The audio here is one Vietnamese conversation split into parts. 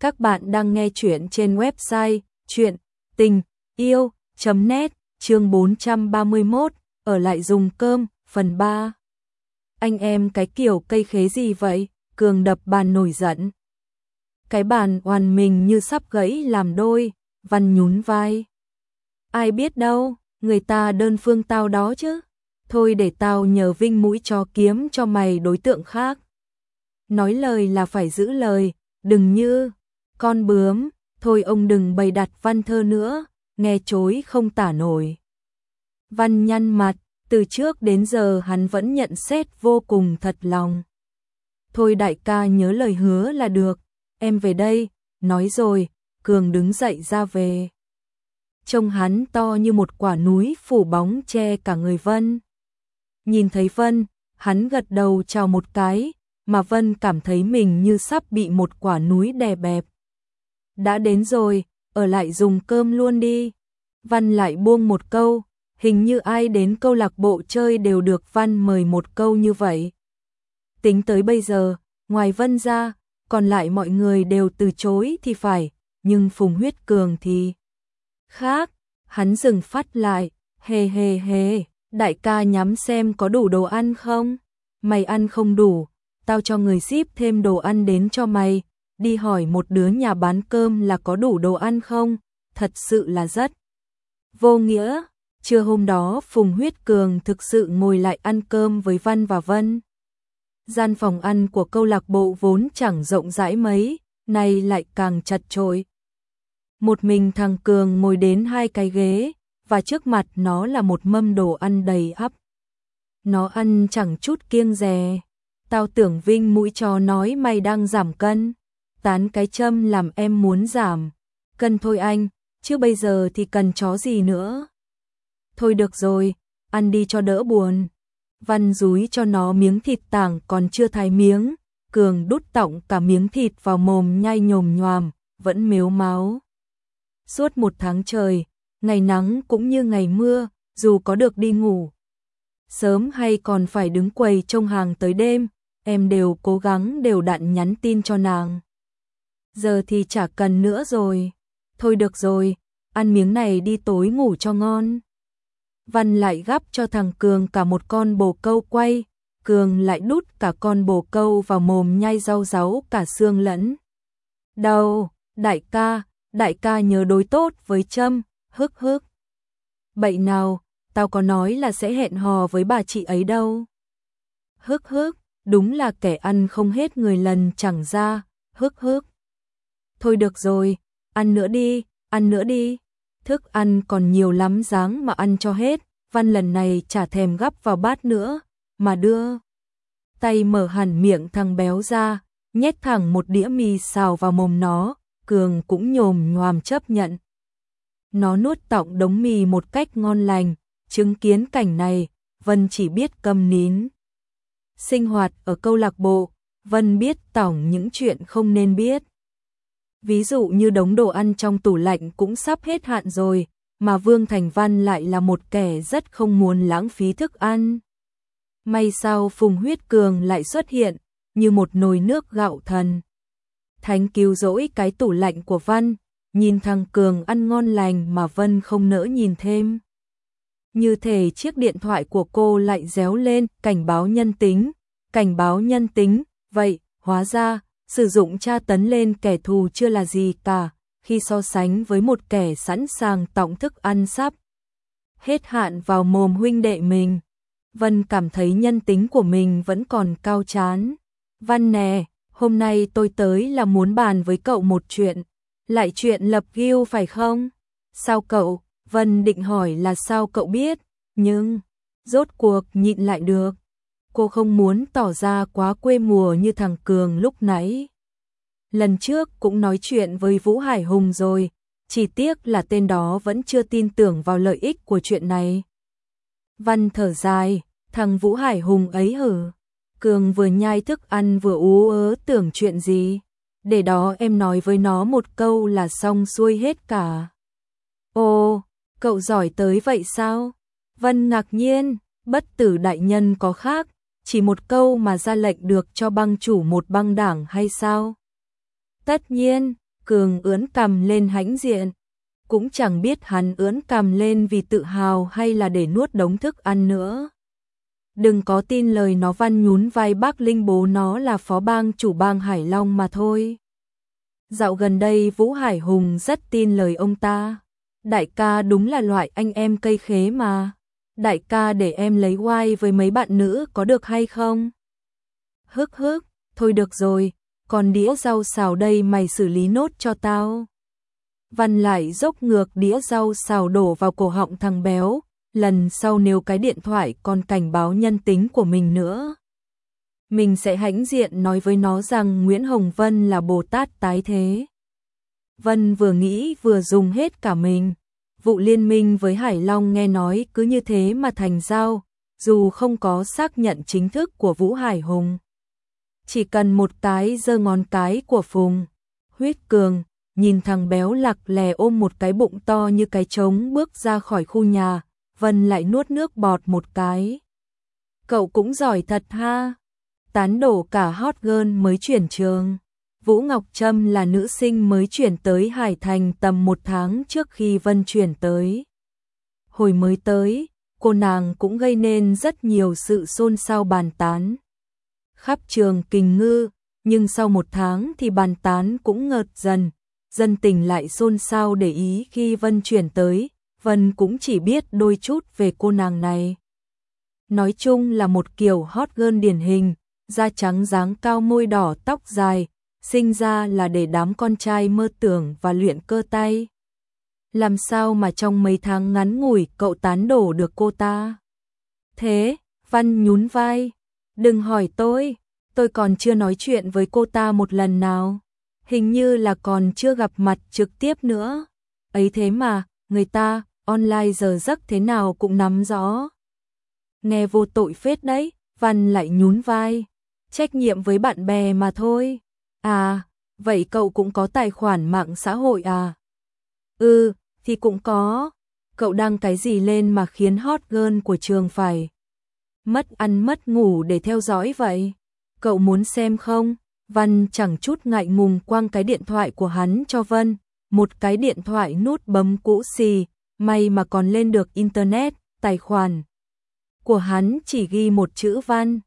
Các bạn đang nghe chuyện trên website chuyện tình yêu.net chương 431 ở lại dùng cơm phần 3. Anh em cái kiểu cây khế gì vậy? Cường đập bàn nổi giận. Cái bàn hoàn mình như sắp gãy làm đôi, văn nhún vai. Ai biết đâu, người ta đơn phương tao đó chứ. Thôi để tao nhờ vinh mũi cho kiếm cho mày đối tượng khác. Nói lời là phải giữ lời, đừng như con bướm, thôi ông đừng bày đặt văn thơ nữa, nghe chối không tả nổi. Văn nhăn mặt, từ trước đến giờ hắn vẫn nhận xét vô cùng thật lòng. Thôi đại ca nhớ lời hứa là được, em về đây, nói rồi, Cường đứng dậy ra về. Trông hắn to như một quả núi phủ bóng che cả người Vân. Nhìn thấy Vân, hắn gật đầu chào một cái, mà Vân cảm thấy mình như sắp bị một quả núi đè bẹp. Đã đến rồi, ở lại dùng cơm luôn đi. Văn lại buông một câu, hình như ai đến câu lạc bộ chơi đều được Văn mời một câu như vậy. Tính tới bây giờ, ngoài Vân ra, còn lại mọi người đều từ chối thì phải, nhưng Phùng Huyết Cường thì khác, hắn dừng phát lại, hề hề hề, đại ca nhắm xem có đủ đồ ăn không? Mày ăn không đủ, tao cho người ship thêm đồ ăn đến cho mày, đi hỏi một đứa nhà bán cơm là có đủ đồ ăn không, thật sự là rất vô nghĩa. Trưa hôm đó Phùng Huyết Cường thực sự ngồi lại ăn cơm với Văn và Vân. Gian phòng ăn của câu lạc bộ vốn chẳng rộng rãi mấy, nay lại càng chật chội. Một mình thằng Cường ngồi đến hai cái ghế, và trước mặt nó là một mâm đồ ăn đầy ắp. Nó ăn chẳng chút kiêng dè. Tao tưởng Vinh mũi cho nói mày đang giảm cân tán cái châm làm em muốn giảm. Cân thôi anh, chứ bây giờ thì cần chó gì nữa. Thôi được rồi, ăn đi cho đỡ buồn. Văn rúi cho nó miếng thịt tảng còn chưa thái miếng, Cường đút tọng cả miếng thịt vào mồm nhai nhồm nhòm, vẫn mếu máu. Suốt một tháng trời, ngày nắng cũng như ngày mưa, dù có được đi ngủ. Sớm hay còn phải đứng quầy trông hàng tới đêm, em đều cố gắng đều đặn nhắn tin cho nàng giờ thì chả cần nữa rồi. Thôi được rồi, ăn miếng này đi tối ngủ cho ngon. Văn lại gắp cho thằng Cường cả một con bồ câu quay, Cường lại đút cả con bồ câu vào mồm nhai rau ráu cả xương lẫn. Đâu, đại ca, đại ca nhớ đối tốt với Trâm, hức hức. Bậy nào, tao có nói là sẽ hẹn hò với bà chị ấy đâu. Hức hức, đúng là kẻ ăn không hết người lần chẳng ra, hức hức thôi được rồi, ăn nữa đi, ăn nữa đi. Thức ăn còn nhiều lắm dáng mà ăn cho hết, văn lần này chả thèm gắp vào bát nữa, mà đưa. Tay mở hẳn miệng thằng béo ra, nhét thẳng một đĩa mì xào vào mồm nó, Cường cũng nhồm nhòm chấp nhận. Nó nuốt tọng đống mì một cách ngon lành, chứng kiến cảnh này, Vân chỉ biết câm nín. Sinh hoạt ở câu lạc bộ, Vân biết tổng những chuyện không nên biết. Ví dụ như đống đồ ăn trong tủ lạnh cũng sắp hết hạn rồi, mà Vương Thành Văn lại là một kẻ rất không muốn lãng phí thức ăn. May sao Phùng Huyết Cường lại xuất hiện, như một nồi nước gạo thần. Thánh cứu rỗi cái tủ lạnh của Văn, nhìn thằng Cường ăn ngon lành mà Vân không nỡ nhìn thêm. Như thể chiếc điện thoại của cô lại réo lên, cảnh báo nhân tính, cảnh báo nhân tính, vậy, hóa ra, sử dụng tra tấn lên kẻ thù chưa là gì cả, khi so sánh với một kẻ sẵn sàng tọng thức ăn sắp. Hết hạn vào mồm huynh đệ mình. Vân cảm thấy nhân tính của mình vẫn còn cao chán. Văn nè, hôm nay tôi tới là muốn bàn với cậu một chuyện. Lại chuyện lập ghiêu phải không? Sao cậu? Vân định hỏi là sao cậu biết, nhưng rốt cuộc nhịn lại được cô không muốn tỏ ra quá quê mùa như thằng Cường lúc nãy. Lần trước cũng nói chuyện với Vũ Hải Hùng rồi, chỉ tiếc là tên đó vẫn chưa tin tưởng vào lợi ích của chuyện này. Văn thở dài, thằng Vũ Hải Hùng ấy hử. Cường vừa nhai thức ăn vừa ú ớ tưởng chuyện gì. Để đó em nói với nó một câu là xong xuôi hết cả. Ồ, cậu giỏi tới vậy sao? Vân ngạc nhiên, bất tử đại nhân có khác, chỉ một câu mà ra lệnh được cho băng chủ một băng đảng hay sao? Tất nhiên, Cường ướn cầm lên hãnh diện. Cũng chẳng biết hắn ướn cầm lên vì tự hào hay là để nuốt đống thức ăn nữa. Đừng có tin lời nó văn nhún vai bác Linh bố nó là phó bang chủ bang Hải Long mà thôi. Dạo gần đây Vũ Hải Hùng rất tin lời ông ta. Đại ca đúng là loại anh em cây khế mà. Đại ca để em lấy oai với mấy bạn nữ có được hay không? Hức hức, thôi được rồi, còn đĩa rau xào đây mày xử lý nốt cho tao. Văn lại dốc ngược đĩa rau xào đổ vào cổ họng thằng béo, lần sau nếu cái điện thoại còn cảnh báo nhân tính của mình nữa. Mình sẽ hãnh diện nói với nó rằng Nguyễn Hồng Vân là Bồ Tát tái thế. Vân vừa nghĩ vừa dùng hết cả mình. Vụ liên minh với Hải Long nghe nói cứ như thế mà thành giao, dù không có xác nhận chính thức của Vũ Hải Hùng. Chỉ cần một tái giơ ngón cái của Phùng. Huyết cường, nhìn thằng béo lạc lè ôm một cái bụng to như cái trống bước ra khỏi khu nhà, Vân lại nuốt nước bọt một cái. Cậu cũng giỏi thật ha. Tán đổ cả hot girl mới chuyển trường. Vũ Ngọc Trâm là nữ sinh mới chuyển tới Hải Thành tầm một tháng trước khi Vân chuyển tới. Hồi mới tới, cô nàng cũng gây nên rất nhiều sự xôn xao bàn tán. Khắp trường kình ngư, nhưng sau một tháng thì bàn tán cũng ngợt dần, dân tình lại xôn xao để ý khi Vân chuyển tới, Vân cũng chỉ biết đôi chút về cô nàng này. Nói chung là một kiểu hot girl điển hình, da trắng dáng cao môi đỏ tóc dài, sinh ra là để đám con trai mơ tưởng và luyện cơ tay. Làm sao mà trong mấy tháng ngắn ngủi cậu tán đổ được cô ta? Thế, Văn nhún vai, đừng hỏi tôi, tôi còn chưa nói chuyện với cô ta một lần nào. Hình như là còn chưa gặp mặt trực tiếp nữa. Ấy thế mà, người ta, online giờ giấc thế nào cũng nắm rõ. Nghe vô tội phết đấy, Văn lại nhún vai. Trách nhiệm với bạn bè mà thôi. À, vậy cậu cũng có tài khoản mạng xã hội à? Ừ, thì cũng có. Cậu đăng cái gì lên mà khiến hot girl của trường phải mất ăn mất ngủ để theo dõi vậy? Cậu muốn xem không? Văn chẳng chút ngại ngùng quăng cái điện thoại của hắn cho Vân, một cái điện thoại nút bấm cũ xì, may mà còn lên được internet, tài khoản của hắn chỉ ghi một chữ Văn.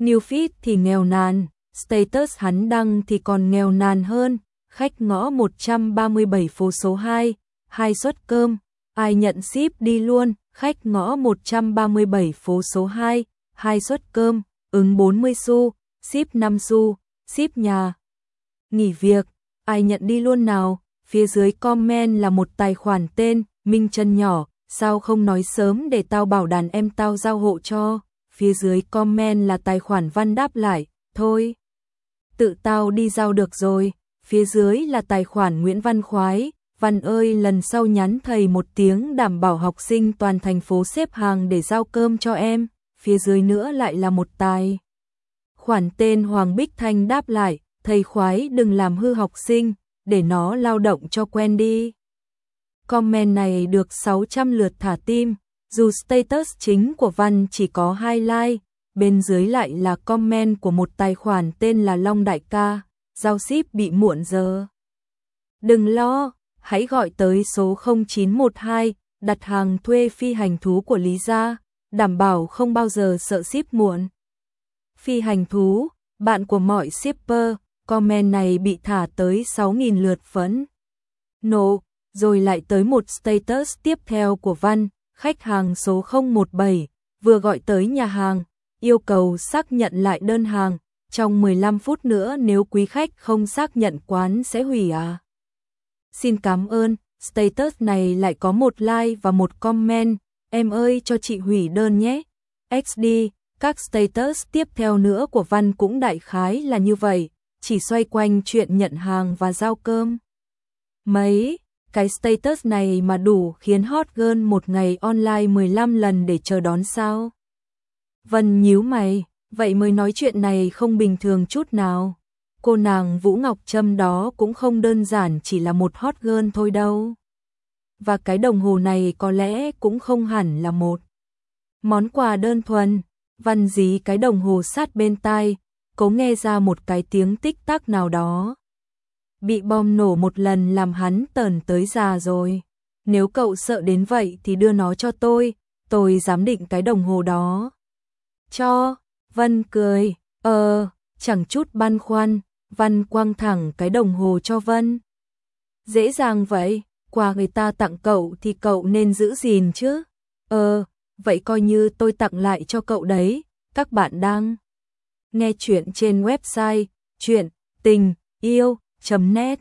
New feed thì nghèo nàn, status hắn đăng thì còn nghèo nàn hơn, khách ngõ 137 phố số 2, hai suất cơm, ai nhận ship đi luôn, khách ngõ 137 phố số 2, hai suất cơm, ứng 40 xu, ship 5 xu, ship nhà. Nghỉ việc, ai nhận đi luôn nào, phía dưới comment là một tài khoản tên, Minh chân nhỏ, sao không nói sớm để tao bảo đàn em tao giao hộ cho, phía dưới comment là tài khoản văn đáp lại, thôi. Tự tao đi giao được rồi, phía dưới là tài khoản Nguyễn Văn Khoái, Văn ơi lần sau nhắn thầy một tiếng đảm bảo học sinh toàn thành phố xếp hàng để giao cơm cho em, phía dưới nữa lại là một tài. Khoản tên Hoàng Bích Thanh đáp lại, thầy khoái đừng làm hư học sinh, để nó lao động cho quen đi. Comment này được 600 lượt thả tim, dù status chính của Văn chỉ có 2 like, bên dưới lại là comment của một tài khoản tên là Long Đại Ca, giao ship bị muộn giờ. Đừng lo, hãy gọi tới số 0912, đặt hàng thuê phi hành thú của Lý Gia, đảm bảo không bao giờ sợ ship muộn. Phi hành thú, bạn của mọi shipper, comment này bị thả tới 6.000 lượt phấn. Nộ, rồi lại tới một status tiếp theo của Văn, khách hàng số 017, vừa gọi tới nhà hàng, yêu cầu xác nhận lại đơn hàng, trong 15 phút nữa nếu quý khách không xác nhận quán sẽ hủy à. Xin cảm ơn, status này lại có một like và một comment, em ơi cho chị hủy đơn nhé. XD, các status tiếp theo nữa của Văn cũng đại khái là như vậy, chỉ xoay quanh chuyện nhận hàng và giao cơm. Mấy, cái status này mà đủ khiến hot girl một ngày online 15 lần để chờ đón sao? Vân nhíu mày, vậy mới nói chuyện này không bình thường chút nào. Cô nàng Vũ Ngọc Trâm đó cũng không đơn giản chỉ là một hot girl thôi đâu. Và cái đồng hồ này có lẽ cũng không hẳn là một món quà đơn thuần. Văn dí cái đồng hồ sát bên tai, cố nghe ra một cái tiếng tích tắc nào đó. bị bom nổ một lần làm hắn tờn tới già rồi. Nếu cậu sợ đến vậy thì đưa nó cho tôi, tôi dám định cái đồng hồ đó. Cho, Vân cười, ờ, chẳng chút băn khoăn, Văn quăng thẳng cái đồng hồ cho Vân. Dễ dàng vậy, quà người ta tặng cậu thì cậu nên giữ gìn chứ. Ờ, vậy coi như tôi tặng lại cho cậu đấy, các bạn đang nghe chuyện trên website chuyện tình yêu.net